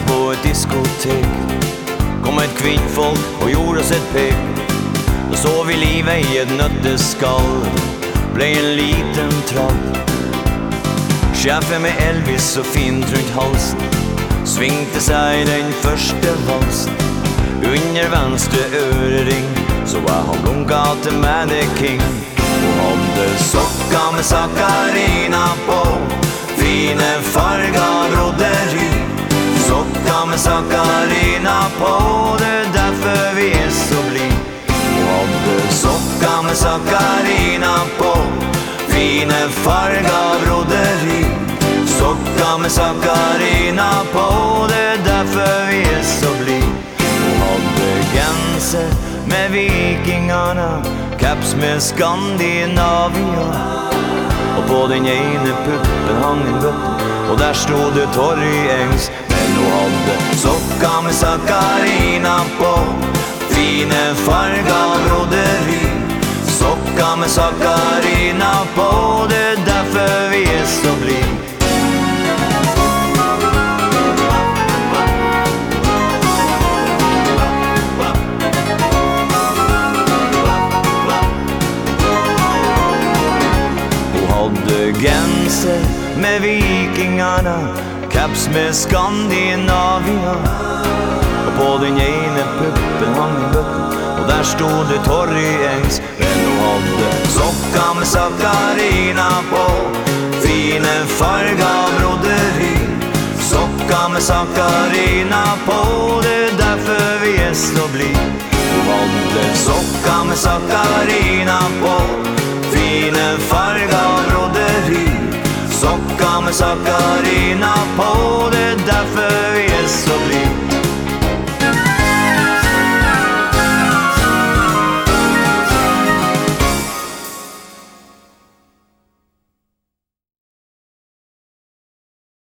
På ett diskotek kom ett kvinnfolk och gjorde oss ett pek. Då såg vi livet i ett nötteskal, blev en liten trall. Chefen med Elvis så fint runt halsen, svingte sig den första valsen. Under vänster örering så var han blunka til meg the king. Hun med Sakarina på, fine fargar med Sakarina på, det är därför vi är så bli' Hun du socka med Sakarina på, fine farga broderi. Socka med Sakarina på, det är därför vi är så bli' Hun hade genser med vikingarna, caps med Skandinavia. Och på den ene puppen hang en bøtte, og der sto det Torry Engs. Men Karina med Sakarina på, fine farga broderi. Socka med Sakarina på, det är därför vi är så blid. Hon hade genser med vikingarna, caps med Skandinavia. och på den ene puppen hang en bøtten, och där stod det Torry Engs. Men hun hade sokka med Sakarina på, fine farga broderi. Socka med Sakarina på, det är därför vi är så bli Hon hade socka med Sakarina på, fine farga broderi. Sokka med Sakarina på, det er derfor